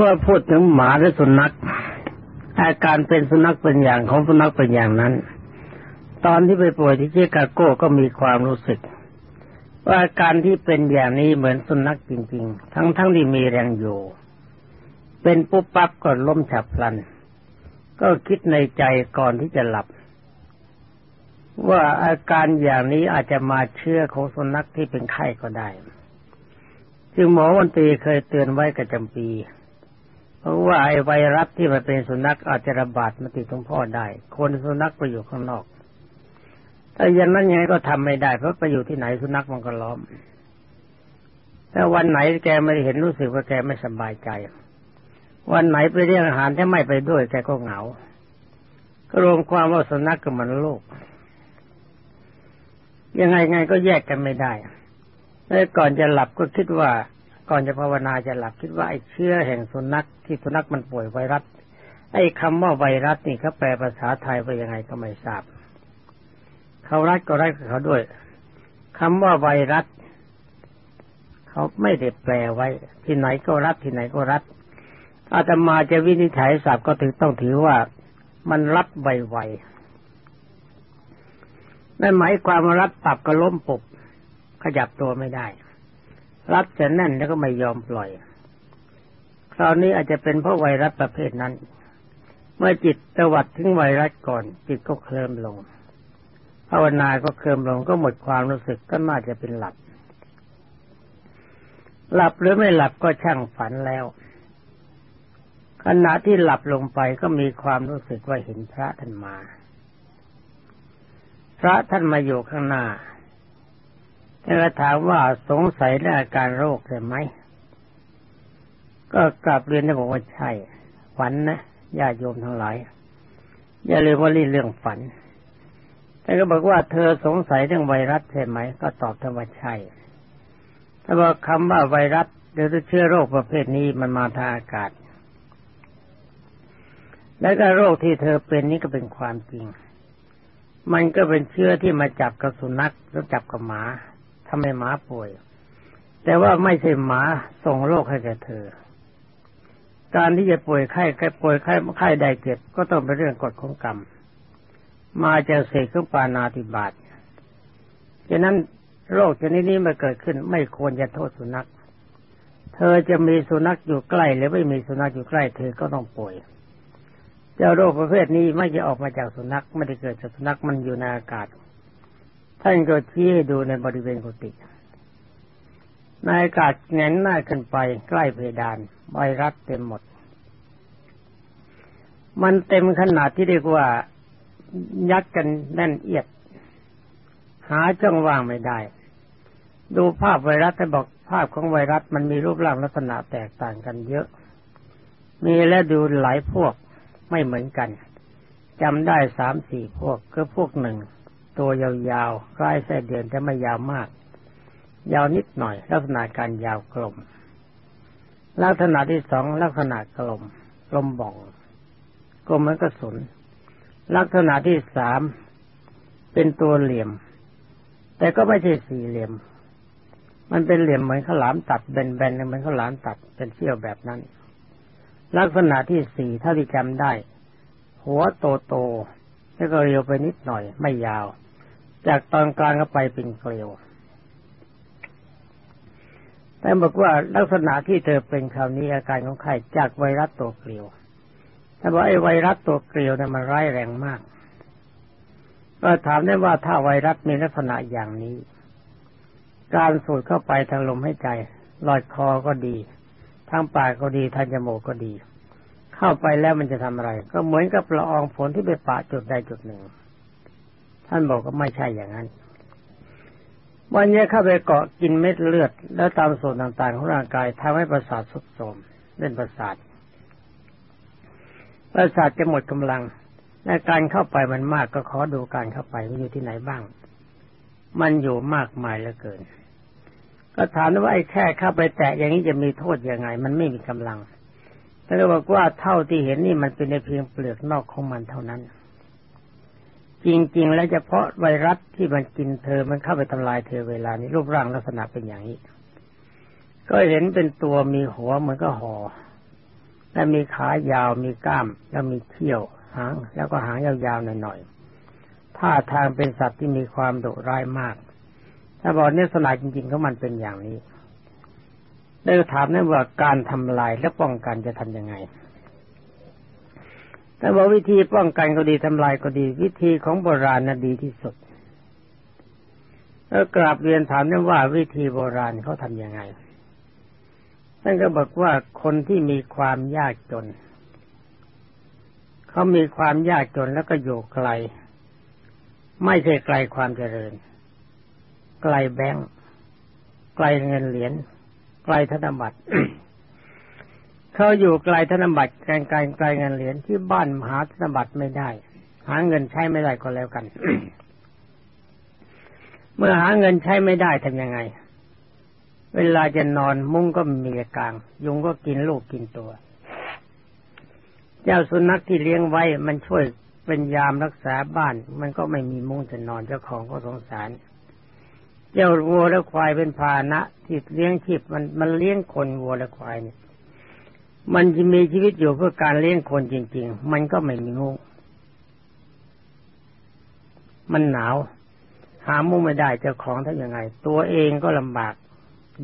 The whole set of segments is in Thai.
เมื่อพูดถึงหมาและสุนัขอาการเป็นสุนัขเป็นอย่างของสุนัขเป็นอย่างนั้น ตอนที่ไปป่วยที่เชิคาโก้ก็มีความรู้สึก ว่าอาการที่เป็นอย่างนี้เหมือนสุนัขจริง ๆ ทั้งๆทที่มีแรงอยู่ เป็นปุ๊บปั๊บก็ล้มฉับพลัน ก็คิดในใจก่อนที่จะหลับ ว่าอาการอย่างนี้อาจจะมาเชื่อของสุนัขที่เป็นไข้ก็ได้ จึงหมอวันตีเคยเตือนไว้กับจำปี เพราะว่าไอ้ไวรัสที่มันเป็นสุนัขอาจจะระบาดมาติดตรงพ่อได้ คนสุนัขไปอยู่ข้างนอกแต่ย่างนั้นยังไงก็ทำไม่ได้เพราะไปอยู่ที่ไหนสุนัขมันก็ล้อมแต่วันไหนแกไม่เห็นรู้สึกว่าแกไม่สบายใจ วันไหนไปเรียกอาหารถ้าไม่ไปด้วยแกก็เหงา ก็รวมความว่าสุนัขกับมันโลก ยังไงไงก็แยกกันไม่ได้แล้วก่อนจะหลับก็คิดว่า ก่อนจะภาวนาจะหลับคิดว่าไอ้เชื้อแห่งสุนัขที่สุนัขมันป่วยไวรัสไอ้คำว่าไวรัสนี่เขาแปลภาษาไทยว่ายังไงก็ไม่ทราบ เขารัดก็รัดเขาด้วยคำว่าไวรัสเขาไม่ได้แปลไว้ ที่ไหนก็รัดที่ไหนก็รัดอาตมาจะวินิจฉัยศัพท์ก็ถึงต้องถือว่ามันรัดไวๆนั่นหมายความว่ารัดปับก็ล้มปุบขยับตัวไม่ได้ รัดจะแน่นแล้วก็ไม่ยอมปล่อย คราวนี้อาจจะเป็นเพราะไวรัสประเภทนั้น เมื่อจิตตวัดถึงไวรัสก่อน จิตก็เคลิมลงภาวนาก็เคลิมลงก็หมดความรู้สึกก็น่าจะเป็นหลับ หลับหรือไม่หลับก็ช่างฝันแล้ว ขณะที่หลับลงไปก็มีความรู้สึกว่าเห็นพระท่านมา พระท่านมาอยู่ข้างหน้า แล้วถามว่าสงสัยในอาการโรคใช่ไหม ก็กลับเรียนได้บอกว่าใช่ฝันนะญาติโยมทั้งหลาย อย่าลืมว่าเรื่องฝัน แต่ก็บอกว่าเธอสงสัยเรื่องไวรัสใช่ไหม ก็ตอบธรรมใช่ถ้าบอกคำว่าไวรัสหรือเชื้อโรคประเภทนี้มันมาทางอากาศ แล้วก็โรคที่เธอเป็นนี่ก็เป็นความจริง มันก็เป็นเชื้อที่มาจับกับสุนัขหรือจับกับหมา ทำให้หมาป่วย แต่ว่าไม่ใช่หมาส่งโรคให้แก่เธอ การที่จะป่วยไข้ไข้ป่วยไข้ไข้ใดเจ็บก็ต้องเป็นเรื่องกฎของกรรม มาจากเศษของปานาติบาตฉะนั้นโรคชนิดนี้มาเกิดขึ้น ไม่ควรจะโทษสุนัข เธอจะมีสุนัขอยู่ใกล้ หรือไม่มีสุนัขอยู่ใกล้ เธอก็ต้องป่วย เจ้าโรคประเภทนี้ไม่จะออกมาจากสุนัขไม่ได้เกิดจากสุนัขมันอยู่ในอากาศ ท่านก็ชี้ให้ดูในบริเวณกุฏิในอากาศแงนหน้าขึ้นไปใกล้เพดานไวรัสเต็มหมด มันเต็มขนาดที่เรียกว่ายัดกันแน่นเอียด หาช่องว่างไม่ได้ ดูภาพไวรัสแต่บอกภาพของไวรัสมันมีรูปร่างลักษณะแตกต่างกันเยอะ มีและดูหลายพวกไม่เหมือนกันจำได้สามสี่พวกก็พวกหนึ่ง ตัวยาวๆคล้ายไส้เดือนแต่ไม่ยาวมาก ยาวนิดหน่อย ลักษณะการยาวกลม ลักษณะที่สองลักษณะกลมกลมบ่องกลมเหมือนกระสุน ลักษณะที่สามเป็นตัวเหลี่ยม แต่ก็ไม่ใช่สี่เหลี่ยม มันเป็นเหลี่ยมเหมือนข้าวหลามตัดแบนๆเหมือนข้าวหลามตัดเป็นเสี้ยวแบบนั้น ลักษณะที่สี่เท่าที่จำได้ หัวโตๆแล้วก็เรียวไปนิดหน่อยไม่ยาว จากตอนกลางก็ไปเป็นเกลียว แต่บอกว่าลักษณะที่เธอเป็นคราวนี้อาการของไข้จากไวรัสตัวเกลียวแต่ว่าไอ้ไวรัสตัวเกลียวเนี่ยมันร้ายแรงมาก ก็ถามได้ว่าถ้าไวรัสมีลักษณะอย่างนี้ การสูดเข้าไปทางลมหายใจลอยคอก็ดี ทางปากก็ดี ทางจมูกก็ดี เข้าไปแล้วมันจะทำอะไร ก็เหมือนกับละอองฝนที่ไปปะจุดใดจุดหนึ่ง ท่านบอกว่าไม่ใช่อย่างนั้น วันนี้เข้าไปเกาะกินเม็ดเลือด แล้วตามส่วนต่างๆ ของร่างกายทำให้ประสาทสุดโทมเล่นประสาท ประสาทจะหมดกำลังในการเข้าไปมันมากก็ขอดูการเข้าไปมันอยู่ที่ไหนบ้าง มันอยู่มากมายเหลือเกิน ก็ถามว่าไอ้แค่เข้าไปแตะอย่างนี้จะมีโทษยังไง มันไม่มีกำลังแต่บอกว่าเท่าที่เห็นนี่มันเป็นในเพียงเปลือกนอกของมันเท่านั้น จริง ๆ แล้วเฉพาะไวรัสที่มันกินเธอมันเข้าไปทำลายเธอเวลานี้รูปร่างลักษณะเป็นอย่างนี้ ก็เห็นเป็นตัวมีหัวเหมือนก็หอ่อและมีขายาวมีกล้าม แล้วมีเขี้ยวหางแล้วก็หางยาวๆหน่อยๆท่าทางเป็นสัตว์ที่มีความดุร้ายมาก ถ้าบอกเนื้อสลายจริงๆเขามันเป็นอย่างนี้ได้ถามนั่นว่าการทำลายและป้องกันจะทํำยังไง แต่ว่าวิธีป้องกันก็ดีทำลายก็ดี วิธีของโบราณน่ะดีที่สุดแล้วกราบเรียนถามนั่นว่าวิธีโบราณเขาทำยังไงท่านก็บอกว่าคนที่มีความยากจน เขามีความยากจนแล้วก็อยู่ไกล ไม่ใช่ไกลความเจริญ ไกลแบงค์ไกลเงินเหรียญไกลธนบัตร เขาอยู่ไกลธนบัตรไกลไกลไกลเงินเหรียญที่บ้านหาธนบัตรไม่ได้ หาเงินใช้ไม่ได้ก็แล้วกัน เมื่อหาเงินใช้ไม่ได้ทำยังไง เวลาจะนอนมุ้งก็มีกลาง ยุงก็กินลูกกินตัว เจ้าสุนัขที่เลี้ยงไว้มันช่วยเป็นยามรักษาบ้าน มันก็ไม่มีมุ้งจะนอนเจ้าของก็สงสาร เจ้าวัวและควายเป็นพาหนะที่เลี้ยงชีพมันมันเลี้ยงคนวัวและควายเนี่ย มันจะมีชีวิตอยู่เพื่อการเลี้ยงคนจริง ๆ มันก็ไม่มีมุ้งมันหนาว หามุ้งไม่ได้เจ้าของทำยังไง ตัวเองก็ลำบาก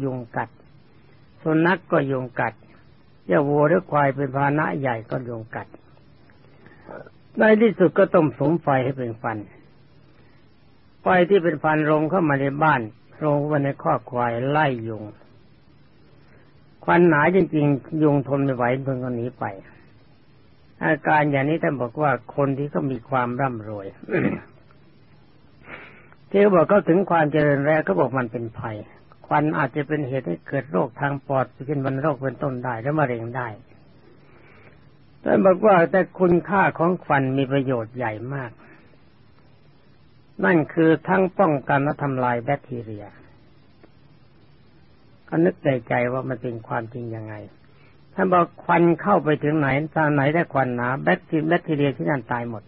ยุงกัดสุนัขกก็ยุงกัดเจ้าวัวหรือควายเป็นพาหนะใหญ่ก็ยุงกัดในที่สุดก็ต้มสมไฟให้เป็นฟันไฟที่เป็นฟันลงเข้ามาในบ้านลงมาในข้อควายไล่ยุง ควันหนาจริงๆยุงทนไม่ไหวเพิ่งก็หนีไป อาการอย่างนี้ท่านบอกว่าคนที่เขามีความร่ำรวยที่เขาบอกเขาถึงความเจริญแล้วเขาบอกมันเป็นภัย ควันอาจจะเป็นเหตุให้เกิดโรคทางปอดเช่นวันโรคเป็นต้นได้และมะเร็งได้ท่านบอกว่าแต่คุณค่าของควันมีประโยชน์ใหญ่มาก นั่นคือทั้งป้องกันและทำลายแบคทีเรีย ก็นึกในใจว่ามันเป็นความจริงยังไงถ้าบอกควันเข้าไปถึงไหนทางไหนได้ควันหนาแบคทีแบคทีเรียที่นั่นตายหมด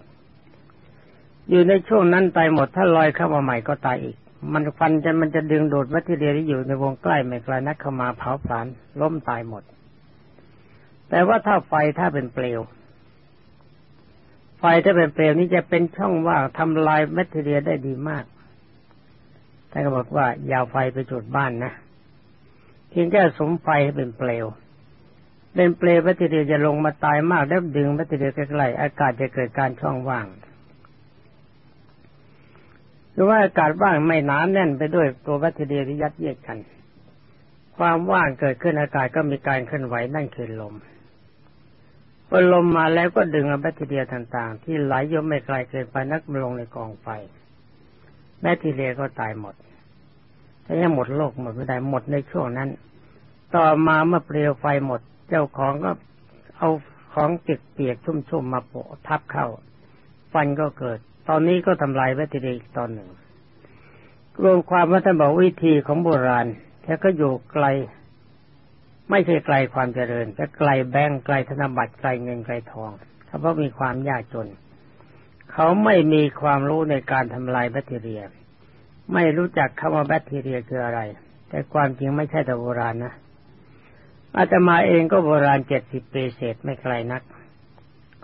อยู่ในช่วงนั้นตายหมด ถ้าลอยเข้ามาใหม่ก็ตายอีก มันควันจะมันจะดึงดูดแบคทีเรียที่อยู่ในวงใกล้ไม่ไกลนักเข้ามาเผาผลาญล้มตายหมด แต่ว่าถ้าไฟถ้าเป็นเปลว ไฟถ้าเป็นเปลวนี้จะเป็นช่องว่างทำลายแบคทีเรียได้ดีมากท่านก็บอกว่าอย่าไฟไปจุดบ้านนะ พียงแค่สมไฟให้เป็นเปลว เป็นเปลวแบคทีเรียจะลงมาตายมากแล้วดึงแบคทีเรียใกล้ๆอากาศจะเกิดการช่องว่างหรือว่าอากาศว่างไม่หนาแน่นไปด้วยตัวแบคทีเรียที่ยัดเยียดกัน ความว่างเกิดขึ้นอากาศก็มีการเคลื่อนไหวนั่นคือลมพอลมมาแล้วก็ดึงแบคทีเรียต่างๆ ที่ไหลย่ไม่ไกลเกินไปนักลงในกองไฟแบคทีเรียก็ตายหมด ถ้ายังหมดโลกหมดไม่ได้หมดในช่วงนั้น ต่อมาเมื่อเปลวไฟหมด เจ้าของก็เอาของเปียกเปียกชุ่มๆมาโปะทับเข้า ฟันก็เกิด ตอนนี้ก็ทำลายแบคทีเรียอีกตอนหนึ่ง รวมความว่าท่านบอกวิธีของโบราณแค่ก็อยู่ไกล ไม่ใช่ไกลความเจริญแต่ไกลแบงก์ไกลธนบัตรไกลเงินไกลทองเพราะมีความยากจน เขาไม่มีความรู้ในการทำลายแบคทีเรีย ไม่รู้จักคำว่าแบคทีเรียคืออะไร แต่ความจริงไม่ใช่แต่โบราณนะอาตมาเองก็โบราณเจ็ดสิบปีเศษไม่ไกลนัก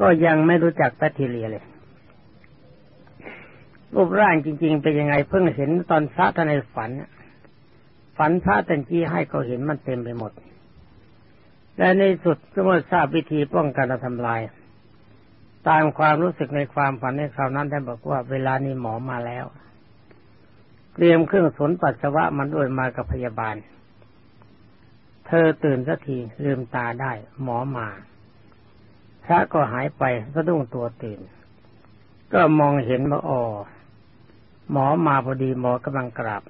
ก็ยังไม่รู้จักแบคทีเรียเลยรูปร่างจริง ๆ เป็นยังไงเพิ่งเห็นตอนพระท่านในฝัน ฝันพระตันจี้ให้ก็เห็นมันเต็มไปหมด และในสุดก็เมื่อทราบวิธีป้องกันและทำลาย ตามความรู้สึกในความฝันในคราวนั้นท่านบอกว่าเวลานี้หมอมาแล้ว เตรียมเครื่องสนปัสสาวะมันด้วยมากับพยาบาล เธอตื่นสักทีลืมตาได้ หมอมา พระก็หายไปก็ดุ้งตัวตื่น ก็มองเห็นว่าอ๋อหมอมาพอดีหมอกำลังกราบ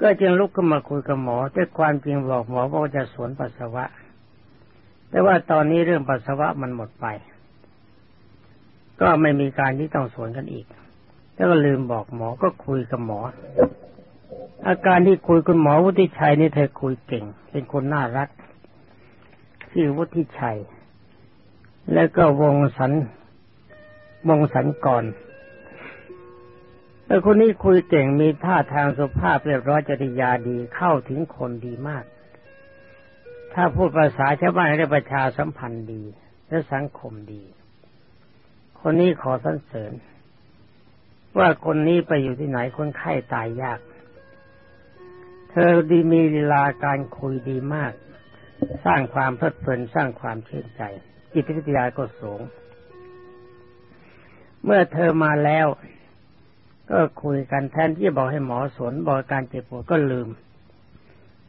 ก็จึงลุกขึ้นมาคุยกับหมอแต่ความจริงบอกหมอว่าจะสวนปัสสาวะ แต่ว่าตอนนี้เรื่องปัสสาวะมันหมดไป ก็ไม่มีการที่ต้องสวนกันอีก แล้วก็ลืมบอกหมอก็คุยกับหมอ อาการที่คุยคุณหมอวุฒิชัยนี่เธอคุยเก่ง เป็นคนน่ารักชื่อวุฒิชัย แล้วก็วงสันวงสันก่อนแต่คนนี้คุยเก่งมีท่าทางสุภาพเรียบร้อยจริยาดีเข้าถึงคนดีมาก ถ้าพูดภาษาชาวบ้านเรียกประชาสัมพันธ์ดี และสังคมดี คนนี้ขอสรรเสริญ ว่าคนนี้ไปอยู่ที่ไหนคนไข้ตายยาก เธอดีมีลีลาการคุยดีมาก สร้างความเพลิดเพลินสร้างความชื่นใจ จิตวิทยาก็สูง เมื่อเธอมาแล้ว ก็คุยกันแทนที่จะบอกให้หมอสนบอกการเจ็บปวดก็ลืม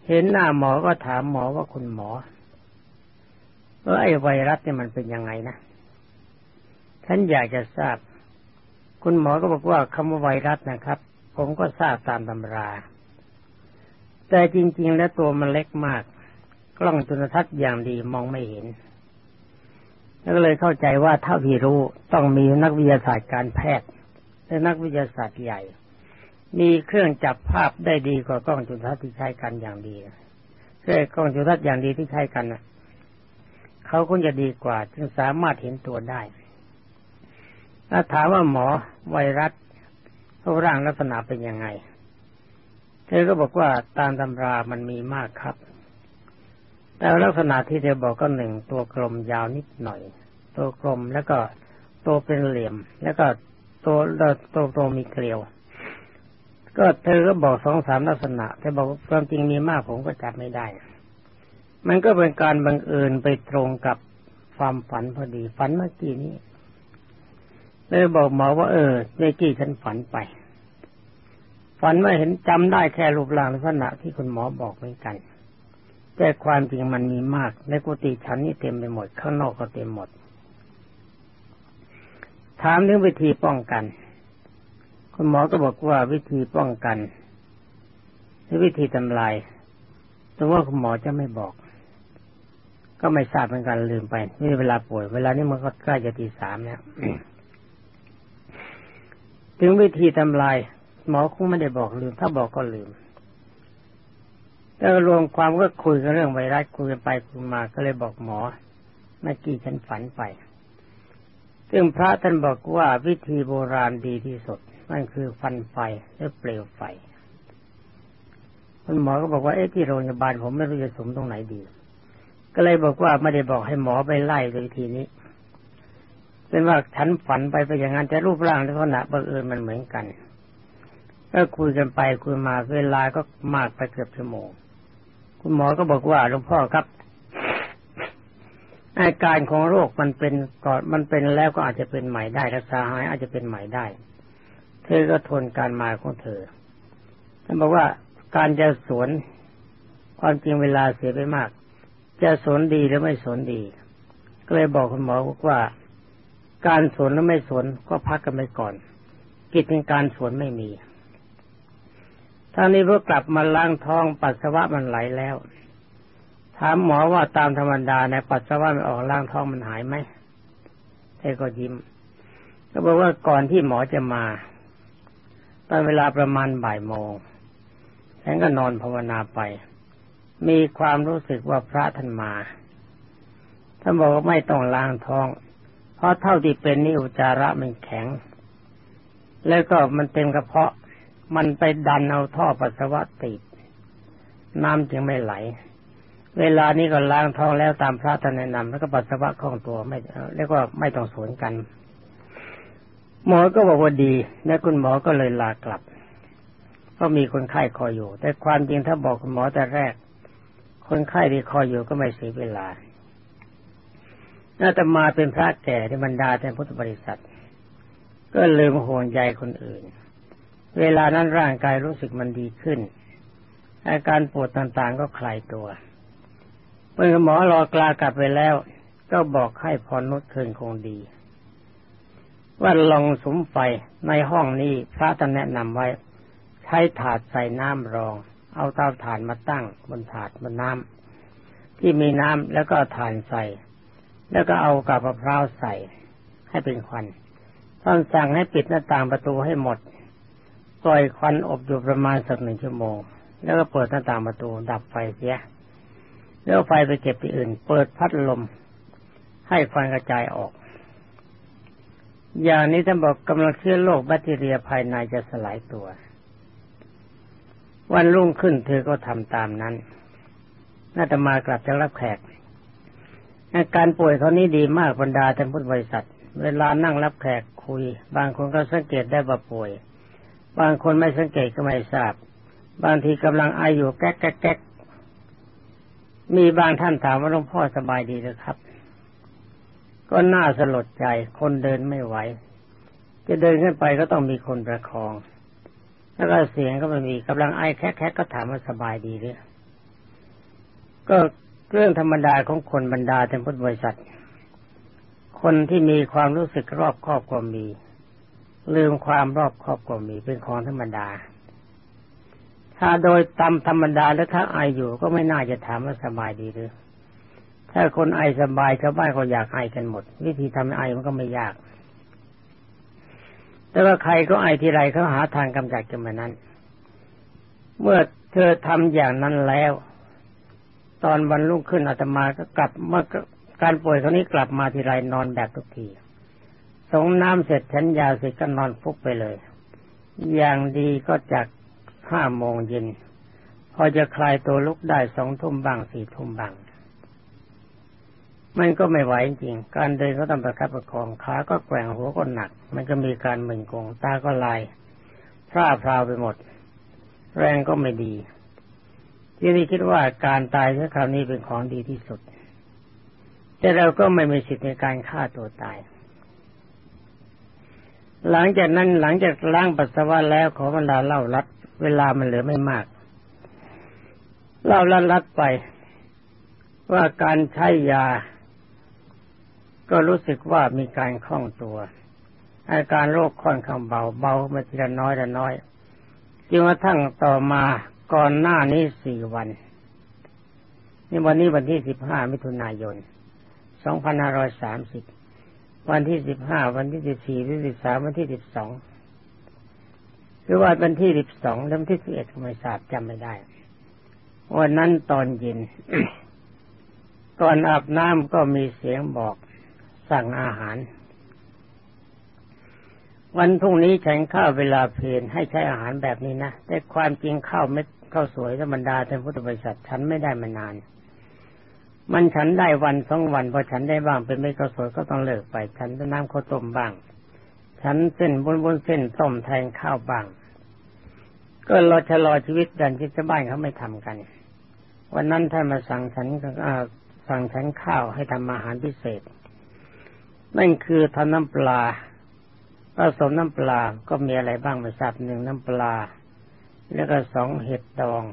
เห็นหน้าหมอก็ถามหมอว่าคุณหมอเออไอ้ไวรัสเนี่ยมันเป็นยังไงนะฉันอยากจะทราบ คุณหมอก็บอกว่าคำว่าไวรัสนะครับ ผมก็ทราบตามตำรา แต่จริง ๆ แล้วตัวมันเล็กมาก กล้องจุลทรรศน์อย่างดีมองไม่เห็นแล้วก็เลยเข้าใจว่าเท่าที่รู้ต้องมีนักวิทยาศาสตร์การแพทย์และนักวิทยาศาสตร์ใหญ่ มีเครื่องจับภาพได้ดีกว่ากล้องจุลทรรศน์ที่ใช้กันอย่างดีเครื่องกล้องจุลทรรศน์อย่างดีที่ใช้กันนะเขาคงจะดีกว่า จึงสามารถเห็นตัวได้ ถ้าถามว่าหมอไวรัสรูปร่างลักษณะเป็นยังไง เธอก็บอกว่าตามตำรามันมีมากครับ แต่ลักษณะที่เธอบอกก็หนึ่งตัวกลมยาวนิดหน่อย ตัวกลมแล้วก็ตัวเป็นเหลี่ยม แล้วก็ตัวตัวตัวมีเกลียว ก็เธอก็บอกสองสามลักษณะแต่บอกความจริงมีมากผมก็จับไม่ได้ มันก็เป็นการบังเอิญไปตรงกับความฝันพอดีฝันเมื่อกี้นี้ เลยบอกหมอว่าเออเมื่อกี้ฉันฝันไป ฝันว่าเห็นจำได้แค่รูปร่างลักษณะที่คุณหมอบอกเหมือนกัน แต่ความจริงมันมีมาก ในกุฏิฉันนี่เต็มไปหมด ข้างนอกก็เต็มหมด ถามถึงวิธีป้องกัน คุณหมอก็บอกว่าวิธีป้องกันหรือวิธีทำลายแต่ว่าคุณหมอจะไม่บอก ก็ไม่ทราบเหมือนกันลืมไปนี่เวลาป่วย เวลานี้มันก็ใกล้จะตีสามแล้ว ถึงวิธีทำลายหมอคงไม่ได้บอกลืม ถ้าบอกก็ลืมแล้วรวมความก็คุยกันเรื่องไวรัสคุยกันไปคุยมาก็เลยบอกหมอเมื่อกี้ฉันฝันไป ซึ่งพระท่านบอกว่าวิธีโบราณดีที่สุดนั่นคือฟันไฟหรือเปลวไฟคุณหมอก็บอกว่าเอ๊ะที่โรงพยาบาลผมไม่รู้จะสมตรงไหนดี ก็เลยบอกว่าไม่ได้บอกให้หมอไปไล่โดยทีนี้ เป็นว่าฉันฝันไปไปอย่างนั้นแต่รูปร่างลักษณะบังเอิญมันเหมือนกัน ก็คุยกันไปคุยมาเวลาก็มากไปเกือบชั่วโมง คุณหมอก็บอกว่าหลวงพ่อครับอาการของโรคมันเป็นก่อนมันเป็นแล้วก็อาจจะเป็นใหม่ได้รักษาหายอาจจะเป็นใหม่ได้ เธอก็ทนการมาของเธอท่านบอกว่าการจะสวนความจริงเวลาเสียไปมาก จะสนดีหรือไม่สนดี ก็เลยบอกคุณหมอว่า การสวนหรือไม่สวนก็พักกันไปก่อน กิจในการสวนไม่มีท่านี้เพื่อกลับมาล้างท้องปัสสาวะมันไหลแล้ว ถามหมอว่าตามธรรมดาในปัสสาวะมันออกล้างท้องมันหายไหมเธอก็ยิ้ม ก็บอกว่าก่อนที่หมอจะมาตอนเวลาประมาณบ่ายโมงฉันก็นอนภาวนาไป มีความรู้สึกว่าพระท่านมาท่านบอกว่าไม่ต้องล้างท้อง ราะเท่าที่เป็นนี่อุจาระมันแข็ง แล้วก็มันเต็มกระเพาะ มันไปดันเอาท่อปัสสาวะติด น้ำจึงไม่ไหล เวลานี้ก็ล้างท้องแล้วตามพระท่านแนะนำแล้วก็ปัสสาวะคล่องตัวไม่เรียกว่าไม่ต้องสวนกัน หมอก็บอกว่าดี และคุณหมอก็เลยลากลับ ก็มีคนไข้คอยอยู่ แต่ความจริงถ้าบอกคุณหมอแต่แรก คนไข้ที่คอยอยู่ก็ไม่เสียเวลา น่าจะมาเป็นพระแก่ในบรรดาแทนพุทธบริษัท ก็ลืมห่วงใยคนอื่น เวลานั้นร่างกายรู้สึกมันดีขึ้น อาการปวดต่างๆก็คลายตัว เมื่อหมอรอกลากลับไปแล้ว ก็บอกให้พรนุชคืนคงดี ว่าลองสมไฟในห้องนี้พระท่านแนะนำไว้ ใช้ถาดใส่น้ำรอง เอาเตาถ่านมาตั้งบนถาดบนน้ำที่มีน้ำแล้วก็ถ่านใส่ แล้วก็เอากับมะพร้าวใส่ให้เป็นควันท่านสั่งให้ปิดหน้าต่างประตูให้หมด ปล่อยควันอบอยู่ประมาณสักหนึ่งชั่วโมง แล้วก็เปิดหน้าต่างประตูดับไฟเสีย แล้วไฟไปเก็บที่อื่น เปิดพัดลม ให้ควันกระจายออก อย่างนี้ท่านบอกกำลังเชื้อโรคแบคทีเรียภายในจะสลายตัว วันรุ่งขึ้นเธอก็ทำตามนั้นน่าจะมากลับจะรับแขก อาการป่วยเขานี้ดีมากบรรดาท่านพุทธบริษัท เวลานั่งรับแขกคุย บางคนก็สังเกตได้ว่าป่วย บางคนไม่สังเกตก็ไม่ทราบ บางทีกำลังไออยู่แก๊กแก๊กแก๊กมีบางท่านถามว่าหลวงพ่อสบายดีหรือครับ ก็น่าสลดใจ คนเดินไม่ไหว จะเดินขึ้นไปก็ต้องมีคนประคอง แล้วก็เสียงก็ไม่มีกำลังไอแค่ๆก็ถามว่าสบายดีหรือก็ เรื่องธรรมดาของคนบรรดาเป็นพุทธบริษัท คนที่มีความรู้สึกรอบครอบก็มี ลืมความรอบครอบก็มีเป็นของธรรมดา ถ้าโดยตามธรรมดาแล้วถ้าไออยู่ก็ไม่น่าจะถามว่าสบายดีหรือถ้าคนไอสบายชาวบ้านก็อยากไอกันหมด วิธีทำให้ไอมันก็ไม่ยาก แต่ว่าใครก็ไอทีไรเขาหาทางกำจัดกันมานั้น เมื่อเธอทำอย่างนั้นแล้ว ตอนวันรุ่งขึ้นอาตมาก็กลับเมื่อการป่วยครั้นี้กลับมาทีไรนอนแบบทุกทีสงน้ำเสร็จฉันยาเสร็จก็นอนฟุบไปเลย อย่างดีก็จากห้าโมงเย็นพอจะคลายตัวลุกได้สองทุ่มบ้างสี่ทุ่มบ้างมันก็ไม่ไหวจริง การเดินก็ต้องประคับประคองขาก็แกว่งหัวก็หนัก มันก็มีการมึนงงตาก็ลายพร่าพราวไปหมด แรงก็ไม่ดี ที่นี่คิดว่าการตายในคราวนี้เป็นของดีที่สุด แต่เราก็ไม่มีสิทธิ์ในการฆ่าตัวตาย หลังจากนั้นหลังจากล้างปัสสาวะแล้วขอบรรดาเล่ารัดเวลามันเหลือไม่มาก เล่ารัดรัดไป ว่าการใช้ยา ก็รู้สึกว่ามีการคล่องตัวอาการโรคค่อนข้างเบาเบามาทีละน้อยละน้อยจนกระทั่งต่อมา ก่อนหน้านี้สี่วัน นี่วันนี้วันที่สิบห้ามิถุนายนสองพันห้าร้อยสามสิบวันที่สิบห้าวันที่สิบสี่วันที่สิบสามวันที่สิบสองหรือว่าวันที่สิบสองแล้ววันที่สิบเอ็ดไม่ทราบจำไม่ได้ วันนั้นตอนเย็นก่อนอาบน้ำก็มีเสียงบอกสั่งอาหาร วันพรุ่งนี้ฉันข้าวเวลาเพลนให้ใช้อาหารแบบนี้นะแต่ความจริงข้าวเม็ด ข้าวสวยธรรมดาท่านพุทธบริษัทฉันไม่ได้มานาน มันฉันได้วันสองวันพอฉันได้บ้างเป็นเม็ดข้าวสวยก็ต้องเลิกไป ฉันน้ำข้าวต้มบ้าง ฉันเส้นบนบนเส้นต้มแทนข้าวบ้าง ก็รอชะลอชีวิตดันที่ชาวบ้านเขาไม่ทำกัน วันนั้นท่านมาสั่งฉันสั่งฉันข้าวให้ทำอาหารพิเศษ นั่นคือทำน้ำปลาผสมน้ำปลาก็มีอะไรบ้างไม่ทราบหนึ่งน้ำปลา แล้วก็สองเห็ดดอง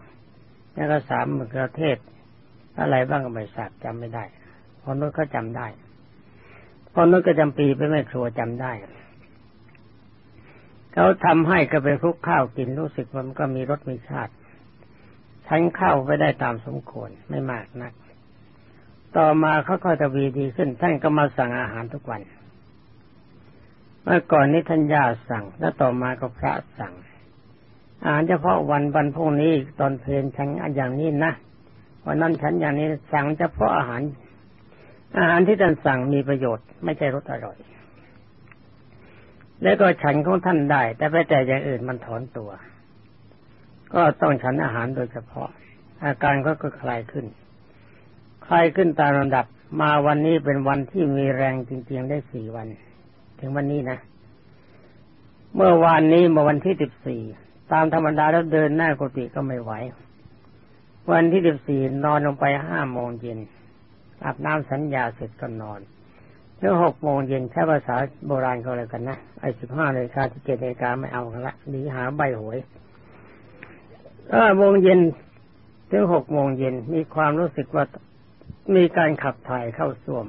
แล้วก็สามมะเขือเทศ อะไรบ้างก็ไม่ทราบจำไม่ได้พอนุชก็จำได้พอนุชก็จำปีไปไม่ครัวจำได้เขาทำให้ก็ไปคลุกข้าวกินรู้สึกว่ามันก็มีรสมีชาติฉันข้าวไปได้ตามสมควรไม่มากนัก ต่อมาเขาก็จะวีดีขึ้นท่านก็มาสั่งอาหารทุกวัน เมื่อก่อนนี้ท่านย่าสั่ง แล้วต่อมาก็พระสั่ง อาหารเฉพาะวันวันพรุ่งนี้ตอนเพลนฉันอย่างนี้นะวันนั้นฉันอย่างนี้สั่งเฉพาะอาหาร อาหารที่ท่านสั่งมีประโยชน์ไม่ใช่รสอร่อย แล้วก็ฉันของท่านได้ แต่ไปแต่อย่างอื่นมันถอนตัว ก็ต้องฉันอาหารโดยเฉพาะ อาการก็ก็คลายขึ้น คลายขึ้นตามลำดับมาวันนี้เป็นวันที่มีแรงจริง ๆ ได้สี่วัน ถึงวันนี้นะ เมื่อวานนี้เมื่อวันที่สิบสี่ ตามธรรมดาแล้วเดินหน้ากุฏิก็ไม่ไหว วันที่สิบสี่นอนลงไปห้าโมงเย็นอาบน้ำสัญญาเสร็จก็นอนแล้วหกโมงเย็นใช้ภาษาโบราณเขาเลยกันนะไอ้สิบห้านาฬิกาที่เจ็ดนาฬิกาไม่เอากันละหนีหาใบหวยเออโมงเย็นถึงหกโมงเย็นมีความรู้สึกว่ามีการขับถ่ายเข้าส้วม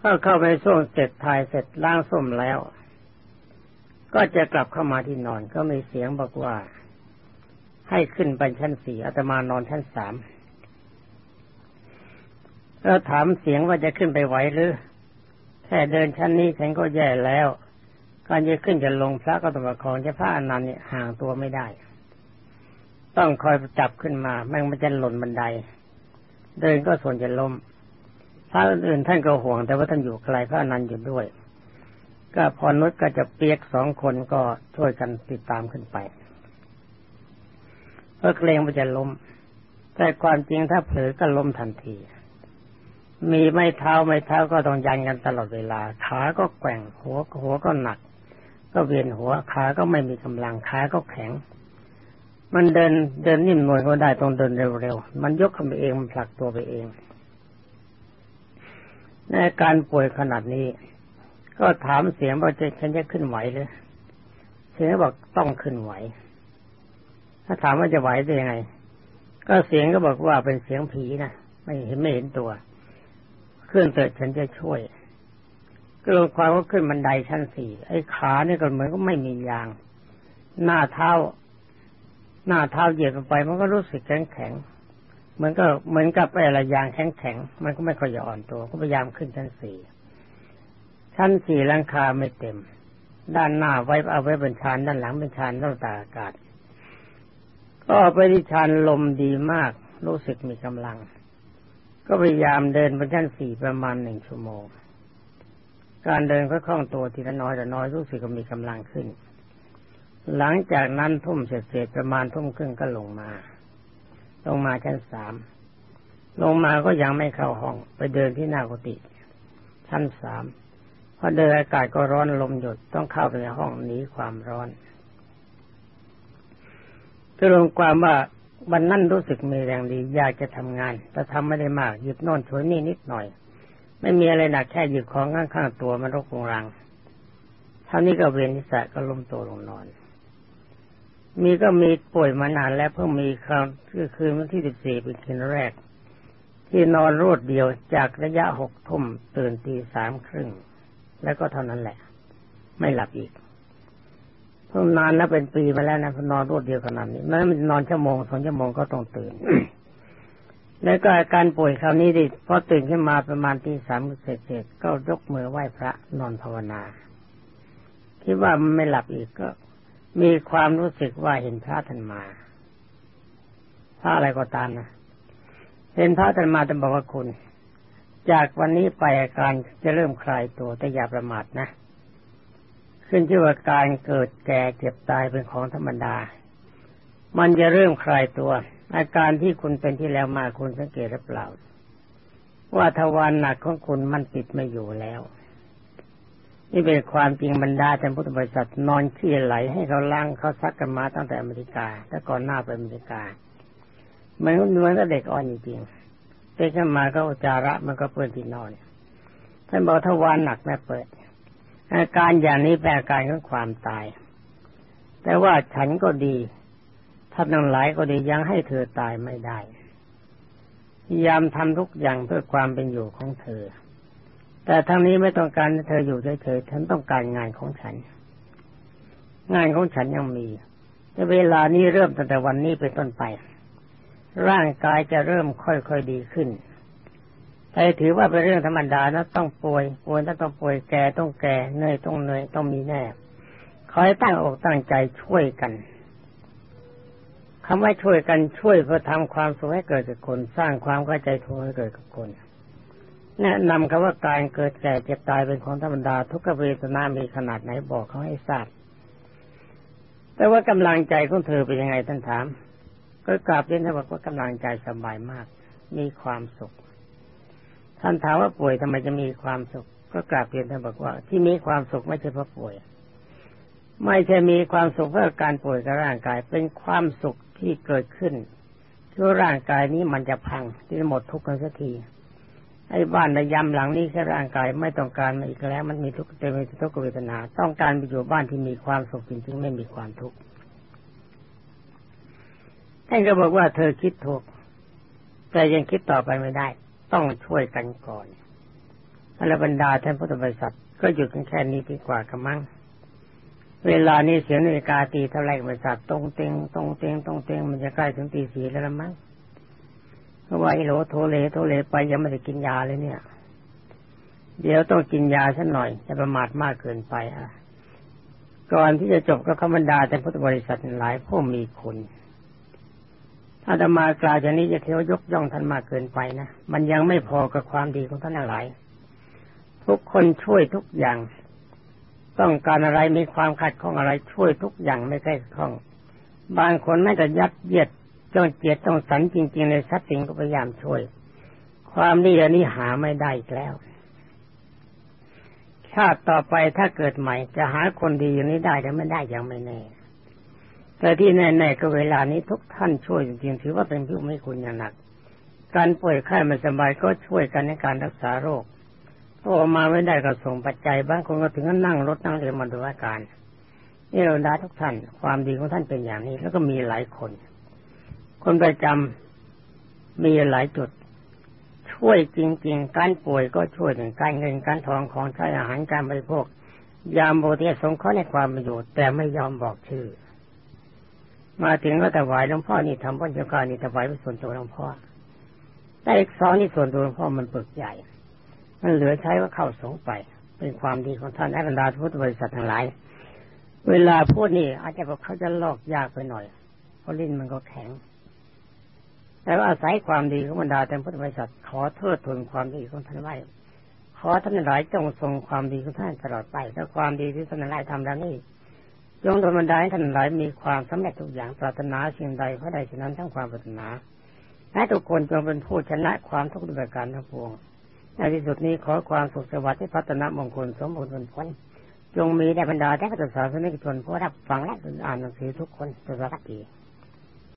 ถ้าเข้าไปส้วมเสร็จถ่ายเสร็จล้างส้วมแล้ว ก็จะกลับเข้ามาที่นอนก็มีเสียงบอกว่า ให้ขึ้นไปชั้นสี่อาตมานอนชั้นสามแล้วถามเสียงว่าจะขึ้นไปไหวหรือแค่เดินชั้นนี้ฉันก็แย่แล้ว การจะขึ้นจะลงพระก็ต้องประคองจะพระอนันต์เนี่ยห่างตัวไม่ได้ ต้องคอยจับขึ้นมาแม่งมันจะหล่นบันได เดินก็ส่วนจะล้มพระอื่นท่านก็ห่วง แต่ว่าท่านอยู่ไกลพระอนันต์อยู่ด้วย ก็พอนุชก็จะเปียกสองคนก็ช่วยกันติดตามขึ้นไปเพื่อเกรงว่าจะล้ม แต่ความจริงถ้าเผลอก็ล้มทันที มีไม่เท้าไม่เท้าก็ต้องยันกันตลอดเวลา ขาก็แกว่งหัวหัวก็หนัก ก็เวียนหัวขาก็ไม่มีกำลังขาก็แข็ง มันเดินเดินนิ่มหน่วยก็ได้ต้องเดินเร็วๆมันยกขึ้นไปเองมันผลักตัวไปเองในการป่วยขนาดนี้ ก็ถามเสียงว่าจะฉันจะขึ้นไหวหรือเสียงบอกต้องขึ้นไหว ถ้าถามว่าจะไหวได้ยังไง ก็เสียงก็บอกว่าเป็นเสียงผีนะไม่เห็นไม่เห็นตัว ขึ้นเถิดฉันจะช่วย ก็ลงความว่าขึ้นบันไดชั้นสี่ไอ้ขาเนี่ยก็เหมือนก็ไม่มียาง หน้าเท้า หน้าเท้าเหยียบลงไป มันก็รู้สึกแข็งแข็งเหมือนก็เหมือนกับอะไรยางแข็งแข็งมันก็ไม่ค่อยอ่อนตัว ก็พยายามขึ้นชั้นสี่ ชั้นสี่ลังคาไม่เต็ม ด้านหน้าไว้เอาไว้เป็นชานด้านหลังเป็นชานต้องตาอากาศ ก็ไปที่ชานลมดีมาก รู้สึกมีกำลัง ก็พยายามเดินไปชั้นสี่ประมาณหนึ่งชั่วโมง การเดินก็คล่องตัวทีละน้อยแต่น้อยรู้สึกก็มีกำลังขึ้น หลังจากนั้นทุ่มเสร็จประมาณทุ่มครึ่งก็ลงมา ลงมาชั้นสามลงมาก็ยังไม่เข้าห้องไปเดินที่หน้ากุฏิชั้นสาม พอเดินอากาศก็ร้อนลมหยุดต้องเข้าไปในห้องหนีความร้อนก็ลงความว่าวันนั้นรู้สึกมีแรงดี อยากจะทำงาน แต่ทำไม่ได้มาก หยิบโน่นช่วยนี่นิดหน่อย ไม่มีอะไรหนักแค่หยิบของข้างๆตัวมันรกงรังเท่านี้ก็เวียนทิศะก็ล้มตัวลงนอน มีก็มีป่วยมานานแล้วเพิ่งมีครั้งคือคืนวันที่สิบสี่เป็นคืนแรก ที่นอนรวดเดียวจากระยะหกทุ่มตื่นตีสามครึ่ง แล้วก็เท่านั้นแหละ ไม่หลับอีกเพิ่งนานแล้วเป็นปีมาแล้วนะนอนรวดเดียวขนาดนี้มันนอนชั่วโมงสองชั่วโมงก็ต้องตื่น แล้วก็อาการป่วยคราวนี้ดิพอตื่นขึ้นมาประมาณตีสามเสร็จๆก็ยกมือไหว้พระนอนภาวนาคิดว่ามันไม่หลับอีกก็ มีความรู้สึกว่าเห็นพระท่านมาพระอะไรก็ตามนะเห็นพระท่านมาแต่บอกว่าคุณ จากวันนี้ไปอาการจะเริ่มคลายตัวแต่อย่าประมาทนะ ขึ้นชื่อว่าการเกิดแก่เจ็บตายเป็นของธรรมดา มันจะเริ่มคลายตัว อาการที่คุณเป็นที่แล้วมาคุณสังเกตหรือเปล่า ว่าทวารหนักของคุณมันติดไม่อยู่แล้ว นี่เป็นความจริงบรรดาท่านพุทธบริษัทนอนขี้ไหลให้เขาล้างเขาซักกันมาตั้งแต่อเมริกา แต่ก่อนหน้าไปอเมริกา มันเหมือนกับเด็กอ่อนจริง เด็กขึ้นมาก็อุจาระมันก็เปื้อนที่นอนท่านบอกถ้าวานหนักแม่เปิด อาการอย่างนี้เป็นอาการของความตาย แต่ว่าฉันก็ดีท่านทั้งหลายก็ดียังให้เธอตายไม่ได้พยายามทำทุกอย่างเพื่อความเป็นอยู่ของเธอ แต่ทั้งนี้ไม่ต้องการเธออยู่เฉยๆฉันต้องการงานของฉัน งานของฉันยังมีแต่เวลานี้เริ่มตั้งแต่วันนี้เป็นต้นไป ร่างกายจะเริ่มค่อยๆดีขึ้นแต่ถือว่าเป็นเรื่องธรรมดานะต้องป่วยป่วยต้องป่วยแก่ต้องแก่เหนื่อยต้องเหนื่อยต้องมีแน่ขอให้ตั้งอกตั้งใจช่วยกันคำว่าช่วยกันช่วยเพื่อทำความสุขให้เกิดกับคน สร้างความเข้าใจทุกให้เกิดกับคนแนะนำคำว่าการเกิดแก่เจ็บตายเป็นของธรรมดา ทุกเวทนามีขนาดไหนบอกเขาให้ทราบแต่ว่ากำลังใจของเธอเป็นยังไงท่านถาม ก็กราบเรียนท่านบอกว่ากำลังใจสบายมาก มีความสุข ท่านถามว่าป่วยทำไมจะมีความสุข ก็กราบเรียนท่านบอกว่า ที่มีความสุขไม่ใช่เพราะป่วย ไม่ใช่มีความสุขเพราะการป่วยกับร่างกาย เป็นความสุขที่เกิดขึ้นที่ร่างกายนี้มันจะพังที่หมดทุกข์กันสักทีไอ้บ้านในยำหลังนี้แค่ร่างกายไม่ต้องการมาอีกแล้ว มันมีทุกข์เต็มไปด้วยทุกขเวทนา ต้องการไปอยู่บ้านที่มีความสุขจริงๆ ไม่มีความทุกข์ ท่านก็บอกว่าเธอคิดถูก แต่ยังคิดต่อไปไม่ได้ ต้องช่วยกันก่อนอรบรรดาท่านพุทธบริษัทก็หยุดกันแค่นี้ดีกว่ากระมัง เวลานี้เสียงนาฬิกาตีเท่าไรบริษัทตรงเตงตรงเตงตรงเตงมันจะใกล้ถึงตีสี่แล้วละมั้งเพราะว่าไอ้โหลโทเลโทเลไปยังไม่ได้กินยาเลยเนี่ย เดี๋ยวต้องกินยาสักหน่อย จะประมาทมากเกินไปอะ ก่อนที่จะจบก็คำบรรดาแต่พุทธบริษัทหลายผู้มีคุณ อาตมากล่าวอย่างนี้จะเที่ยวยกย่องท่านมากเกินไปนะ มันยังไม่พอกับความดีของท่านหลาย ทุกคนช่วยทุกอย่าง ต้องการอะไรมีความขัดข้องอะไรช่วยทุกอย่างไม่ใช่ข้อง บางคนไม่แต่ยัดเยียดต้องเจียดต้องสันจริงๆในทรัพย์สินก็พยายามช่วย ความดีอันนี้หาไม่ได้แล้ว ชาติต่อไปถ้าเกิดใหม่จะหาคนดีอย่างนี้ได้หรือไม่ได้ยังไม่แน่ แต่ที่แน่ๆก็เวลานี้ทุกท่านช่วยจริงๆถือว่าเป็นผู้ไม่คุณอย่างหนัก การป่วยไข้ไม่สบายก็ช่วยกันในการรักษาโรคพอมาไม่ได้ก็ส่งปัจจัยบางคนก็ถึงกับนั่งรถนั่งเรือมาดูอาการนี่เราด้ทุกท่าน ความดีของท่านเป็นอย่างนี้ แล้วก็มีหลายคน คนประจำมีหลายจุด ช่วยจริง ๆ การป่วยก็ช่วยหนึ่งการเงินการทองของใช้อาหารการบริโภคยามโบเทีสงเคราะห์ในความประโยชน์แต่ไม่ยอมบอกชื่อ มาถึงก็ถวายหลวงพ่อนี่ทำพ้นเจ้าการนี่ถวายไปส่วนตัวหลวงพ่อแต่อีกสองนี่ส่วนตัวหลวงพ่อมันปึกใหญ่ มันเหลือใช้ว่าเข้าสงไป เป็นความดีของท่านอรรดาพุทธบริษัททั้งหลาย เวลาพูดนี่ อาจจะบอกเขาจะลอกยากไปหน่อย เพราะลิ้นมันก็แข็ง แต่ว่าอาศัยความดีของบรรดาแต่พุทธบริษัทขอเทิดทูนความดีของท่านไว้ขอท่านหลายจงทรงความดีของท่านตลอดไปและความดีที่ท่านหลายทำแล้วนี่ จงธรรมดาท่านหลายมีความสำเร็จทุกอย่างปรารถนาสิ่งใดเพราะใดฉะนั้นทั้งความปรารถนาและทุกคนจงเป็นผู้ชนะความทุกข์ด้วยการทั้งปวง ในที่สุดนี้ขอความสุขสวัสดิ์ที่พัฒนามงคลสมบูรณ์ผลผลจงมีแด่บรรดาแต่พุทธศาสนิกชนผู้รับฟังและอ่านหนังสือทุกคนสวัสดี